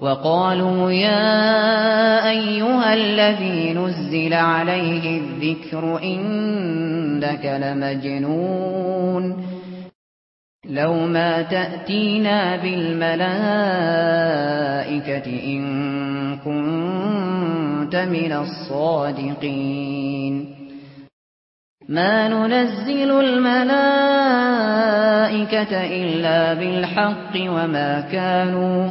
وقالوا يا أيها الذي نزل عليه الذكر إنك لمجنون لو ما تأتينا بالملائكة إن كنت من الصادقين ما ننزل الملائكة إلا بالحق وما كانوا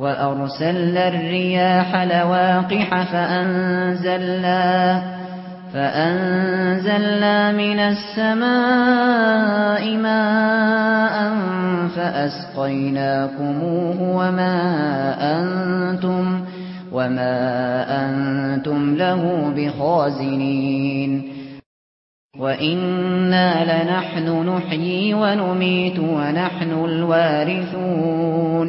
وَأَرْسَلْنَا الرِّيَاحَ لَوَاقِحَ فَأَنزَلْنَا فَأَنزَلْنَا مِنَ السَّمَاءِ مَاءً فَأَسْقَيْنَاكُمُوهُ وَمَا أَنْتُمْ وَمَا أَنْتُمْ لَهُ بِخَازِنِينَ وَإِنَّا لَنَحْنُ نُحْيِي وَنُمِيتُ وَنَحْنُ الْوَارِثُونَ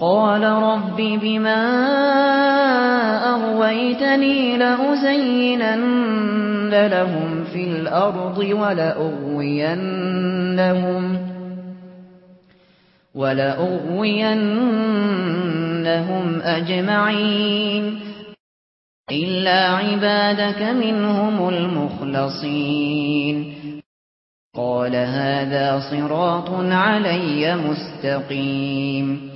قال رب بما أغويتني لأزينن لهم في الأرض ولأغوينهم ولأغوينهم أجمعين إلا عبادك منهم المخلصين قال هذا صراط علي مستقيم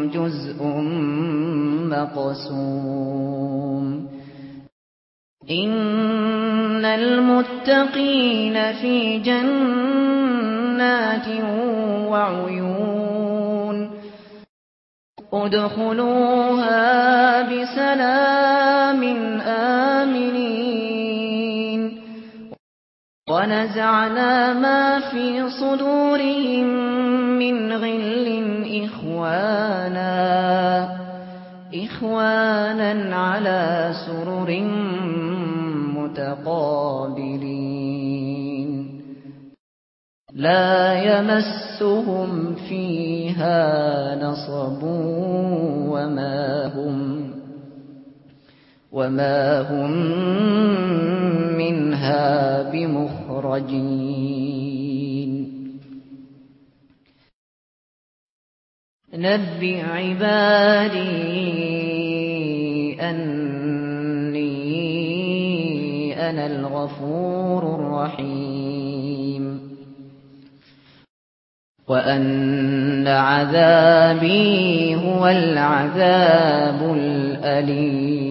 جزء مقسوم. إن المتقين في جنات وعيون. أدخلوها بسلام آمنين. ونزعنا ما في صدورهم من غل إخوانا إخوانا على سرر متقابلين. لا يمسهم فيها نصب وما هم وما هم منها بمخرجين نبئ عبادي أني أنا الغفور الرحيم وأن عذابي هو العذاب الأليم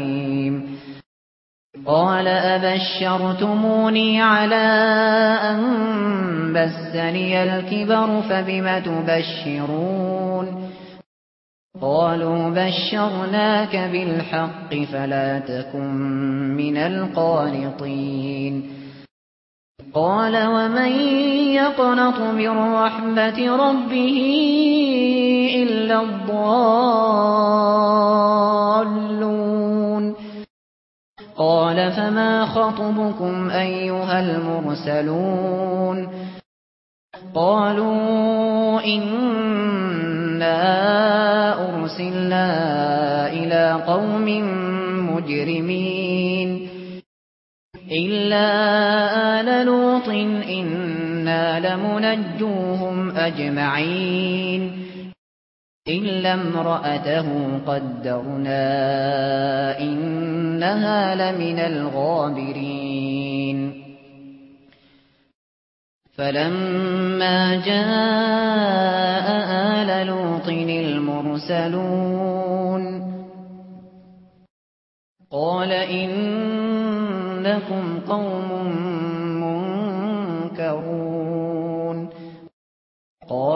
قال أبشرتموني على أن بسني الكبر فبم تبشرون قالوا بشرناك بالحق فلا تكن من القانطين قال ومن يقنط من رحمة ربه إلا الضالون قال فما خطبكم أيها المرسلون قالوا إنا أرسلنا إلى قوم مجرمين إلا آل لوط إنا لمنجوهم أجمعين إلا امرأته قدرنا إنها لمن الغابرين فلما جاء آل لوط المرسلون قال إنكم قوم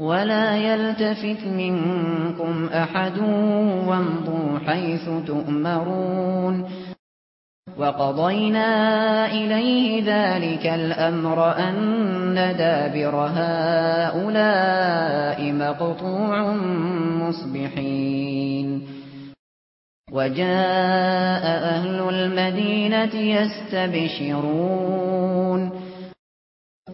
ولا يلتفت منكم أحد وامضوا حيث تؤمرون وقضينا إليه ذلك الأمر أن ندابر هؤلاء مقطوع مصبحين وجاء أهل المدينة يستبشرون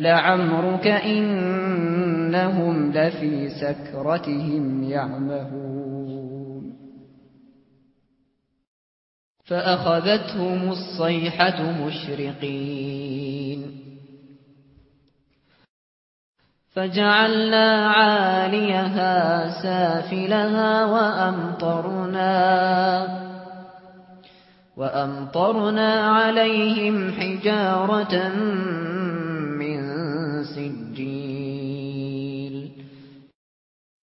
لعمرك إنهم لفي سكرتهم يعمهون. فأخذتهم الصيحة مشرقين. فجعلنا عاليها سافلها وأمطرنا وأمطرنا عليهم حجارة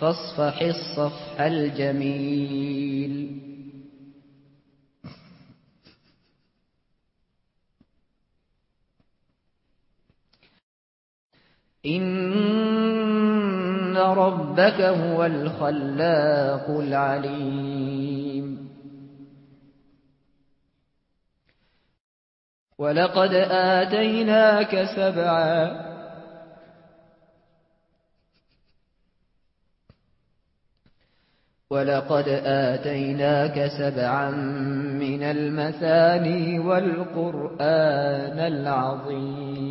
فاصفح الصفح الجميل. إن ربك هو الخلاق العليم. ولقد آتيناك سبعا ولقد آتيناك سبعا من المثاني والقرآن العظيم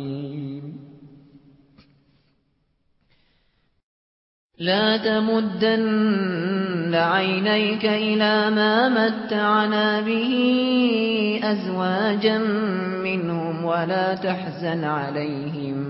لا تمدن عينيك إلى ما متعنا به أزواجا منهم ولا تحزن عليهم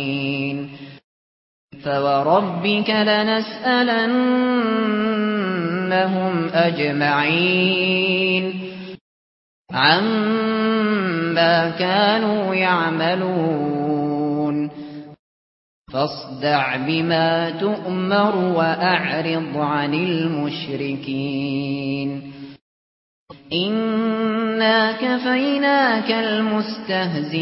فوربك لنسألنهم أجمعين عما كانوا يعملون فاصدع بما تؤمر وأعرض عن المشركين إنا فَيْنَاكَ المستهزئين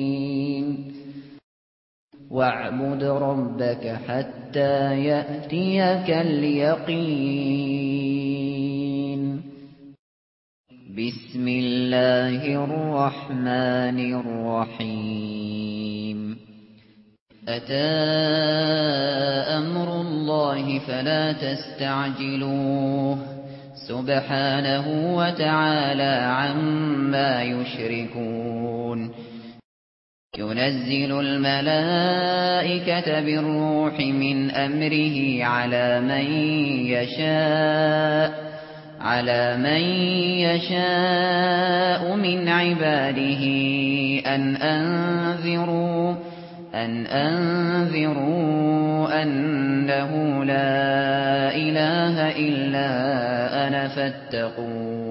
واعبد ربك حتى يأتيك اليقين. بسم الله الرحمن الرحيم. أتى أمر الله فلا تستعجلوه. سبحانه وتعالى عما يشركون. ينزل الملائكة بالروح من أمره على من يشاء على من يشاء من عباده أن أنذروا أن أنذروا أنه لا إله إلا أنا فاتقون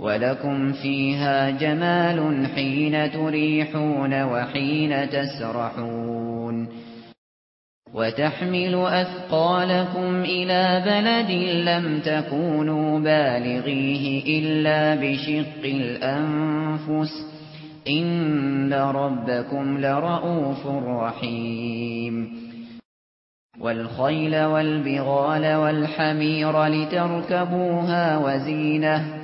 ولكم فيها جمال حين تريحون وحين تسرحون وتحمل أثقالكم إلى بلد لم تكونوا بالغيه إلا بشق الأنفس إن ربكم لَرَءُوفٌ رحيم والخيل والبغال والحمير لتركبوها وزينه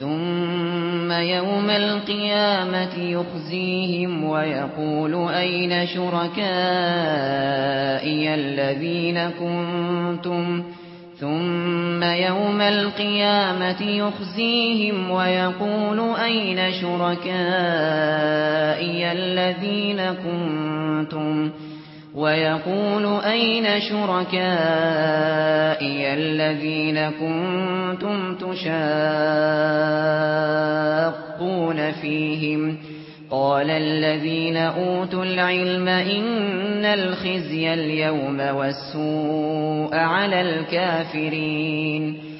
ثم يوم القيامة يخزيهم ويقول أين شركائي الذين كنتم؟ ثم يوم القيامة يخزيهم ويقول أين شركائي الذين كنتم؟ وَيَقُولُ أَيْنَ شُرَكَائِيَ الَّذِينَ كُنتُمْ تُشَاقُّونَ فِيهِمْ قَالَ الَّذِينَ أُوتُوا الْعِلْمَ إِنَّ الْخِزْيَ الْيَوْمَ وَالسُّوءَ عَلَى الْكَافِرِينَ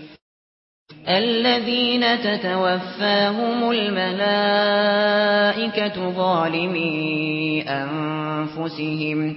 الذين تتوفاهم الملائكة ظالمي أنفسهم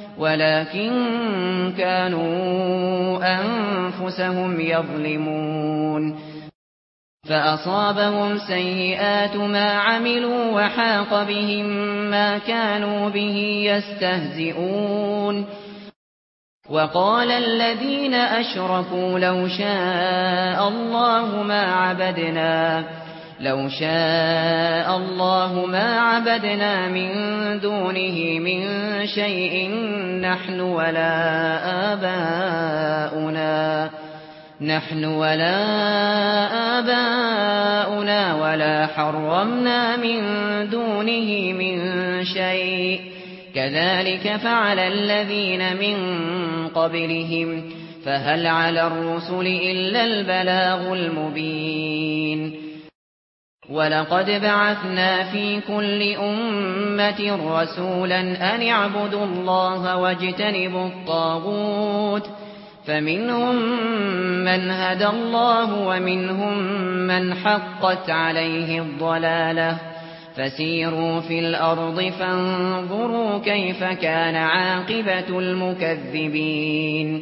ولكن كانوا أنفسهم يظلمون فأصابهم سيئات ما عملوا وحاق بهم ما كانوا به يستهزئون وقال الذين أشركوا لو شاء الله ما عبدناه لو شاء الله ما عبدنا من دونه من شيء نحن ولا آباؤنا. نحن ولا آباؤنا ولا حرمنا من دونه من شيء. كذلك فعل الذين من قبلهم. فهل على الرسل إلا البلاغ المبين. ولقد بعثنا في كل أمة رسولا أن اعْبُدُوا الله واجتنبوا الطاغوت فمنهم من هدى الله ومنهم من حقت عليه الضلالة فسيروا في الأرض فانظروا كيف كان عاقبة المكذبين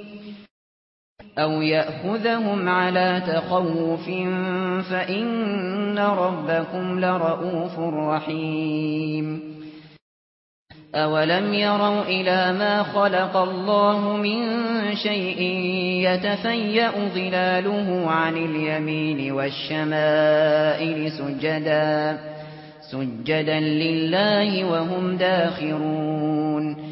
أو يأخذهم على تخوف فإن ربكم لَرَءُوفٌ رحيم أولم يروا إلى ما خلق الله من شيء يتفيأ ظلاله عن اليمين والشمائل سجدا سجدا لله وهم داخرون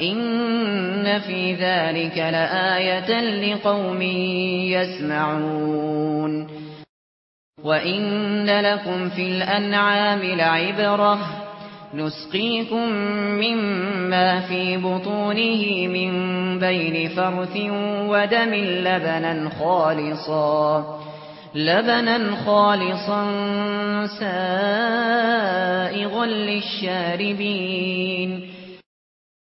ان في ذلك لآية لقوم يسمعون وان لكم في الانعام لعبره نسقيكم مما في بطونه من بين فرث ودم لبنا خالصا لبنا خالصا سائغا للشاربين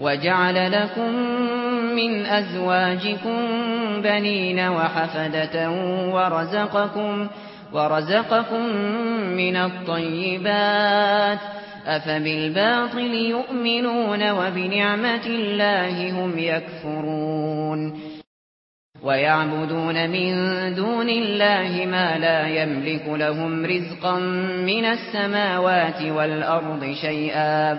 وَجَعَلَ لَكُم مِّنْ أَزْوَاجِكُمْ بَنِينَ وَحَفَدَةً وَرَزَقَكُمْ وَرَزَقَكُم مِّنَ الطَّيِّبَاتِ. أَفَبِالْبَاطِلِ يُؤْمِنُونَ وَبِنِعْمَةِ اللَّهِ هُمْ يَكْفُرُونَ. وَيَعْبُدُونَ مِن دُونِ اللَّهِ مَا لَا يَمْلِكُ لَهُمْ رِزْقًا مِّنَ السَّمَاوَاتِ وَالْأَرْضِ شَيْئًا.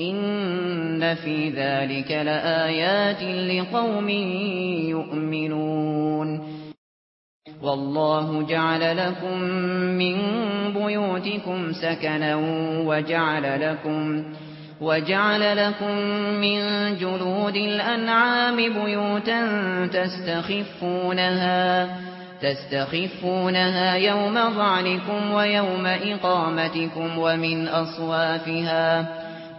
ان في ذلك لآيات لقوم يؤمنون والله جعل لكم من بيوتكم سكنا وجعل لكم وجعل لكم من جلود الانعام بيوتا تستخفونها تستخفونها يوم ظعنكم ويوم اقامتكم ومن اصوافها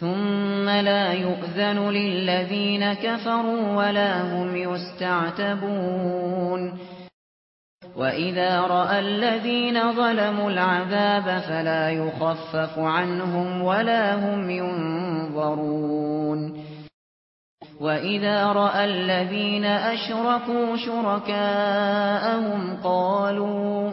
ثُمَّ لَا يُؤْذَنُ لِلَّذِينَ كَفَرُوا وَلَا هُمْ يُسْتَعْتَبُونَ. وَإِذَا رَأَى الَّذِينَ ظَلَمُوا الْعَذَابَ فَلَا يُخَفَّفُ عَنْهُمْ وَلَا هُمْ يُنظَرُونَ. وَإِذَا رَأَى الَّذِينَ أَشْرَكُوا شُرَكَاءَهُمْ قَالُوا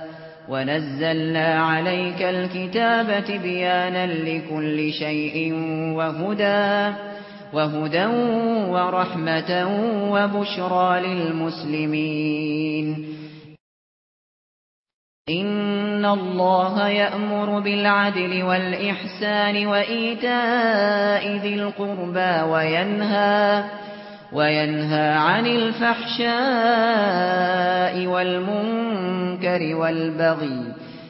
ونزلنا عليك الكتاب بيانا لكل شيء وهدى وهدى ورحمة وبشرى للمسلمين إن الله يأمر بالعدل والإحسان وإيتاء ذي القربى وينهى عن وينهى عن الفحشاء والمنكر والبغي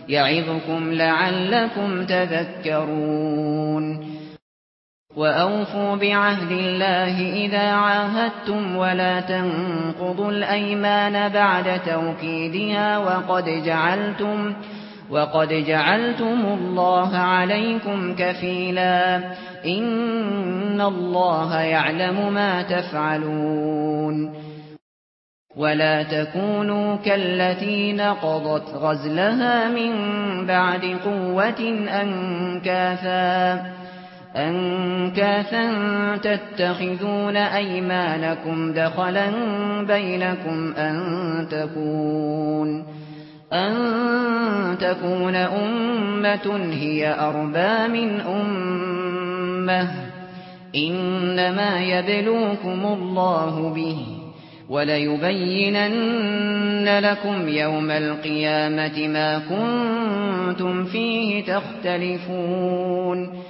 يعظكم لعلكم تذكرون وأوفوا بعهد الله إذا عاهدتم ولا تنقضوا الأيمان بعد توكيدها وقد جعلتم تذكرون وقد جعلتم الله عليكم كفيلا. إن الله يعلم ما تفعلون. ولا تكونوا كالتي نقضت غزلها من بعد قوة أنكاثا. أنكاثا تتخذون أيمانكم دخلا بينكم أن تكون. أن تكون أمة هي اربا من أمة إنما يبلوكم الله به وليبينن لكم يوم القيامة ما كنتم فيه تختلفون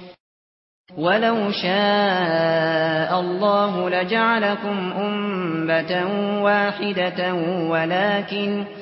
ولو شاء الله لجعلكم أمة واحدة ولكن ولكن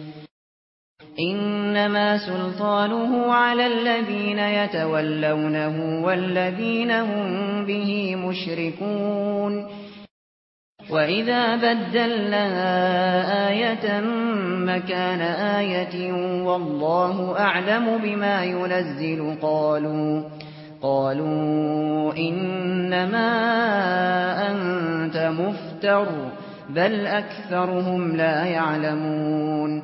إنما سلطانه على الذين يتولونه والذين هم به مشركون. واذا بدلنا إيه مكان إيه والله اعلم بما ينزل قالوا قالوا انما انت مفتر بل اكثرهم لا يعلمون.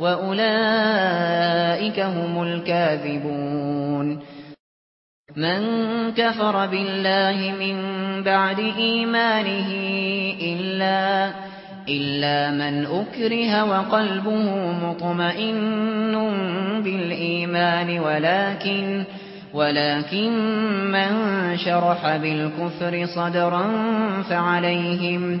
وأولئك هم الكاذبون من كفر بالله من بعد إيمانه إلا إلا من أكره وقلبه مطمئن بالإيمان ولكن ولكن من شرح بالكفر صدرا فعليهم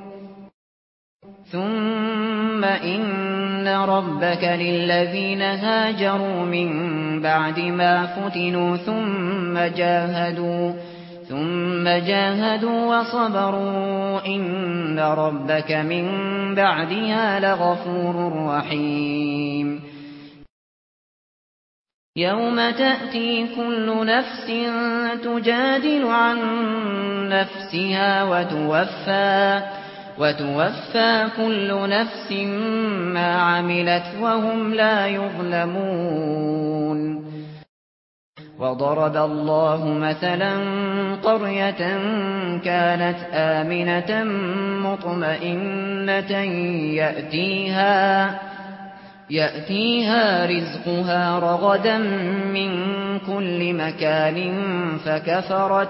ثُمَّ إِنَّ رَبَّكَ لِلَّذِينَ هَاجَرُوا مِن بَعْدِ مَا فُتِنُوا ثُمَّ جَاهَدُوا ثُمَّ جَاهَدُوا وَصَبَرُوا إِنَّ رَبَّكَ مِن بَعْدِهَا لَغَفُورٌ رَّحِيمٌ يَوْمَ تَأْتِي كُلُّ نَفْسٍ تُجَادِلُ عَن نَّفْسِهَا وَتُوَفَّى وتوفى كل نفس ما عملت وهم لا يظلمون. وضرب الله مثلا قرية كانت آمنة مطمئنة يأتيها يأتيها رزقها رغدا من كل مكان فكفرت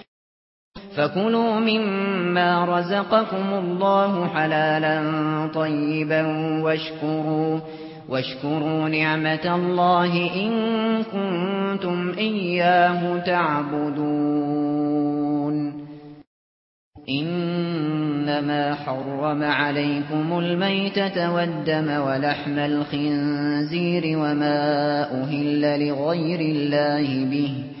فَكُلُوا مِمَّا رَزَقَكُمُ اللَّهُ حَلَالًا طَيِّبًا وَاشْكُرُوا وَاشْكُرُوا نِعْمَةَ اللَّهِ إِن كُنتُمْ إِيَّاهُ تَعْبُدُونَ إِنَّمَا حَرَّمَ عَلَيْكُمُ الْمَيْتَةَ وَالدَّمَ وَلَحْمَ الْخِنزِيرِ وَمَا أُهِلَّ لِغَيْرِ اللَّهِ بِهِ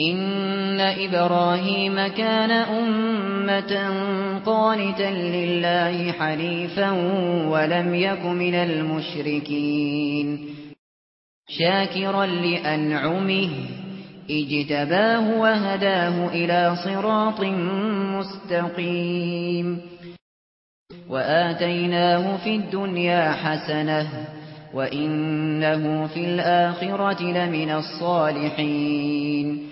ان إبراهيم كان امه قانتا لله حنيفا ولم يك من المشركين شاكرا لانعمه اجتباه وهداه إلى صراط مستقيم واتيناه في الدنيا حسنه وانه في الاخره لمن الصالحين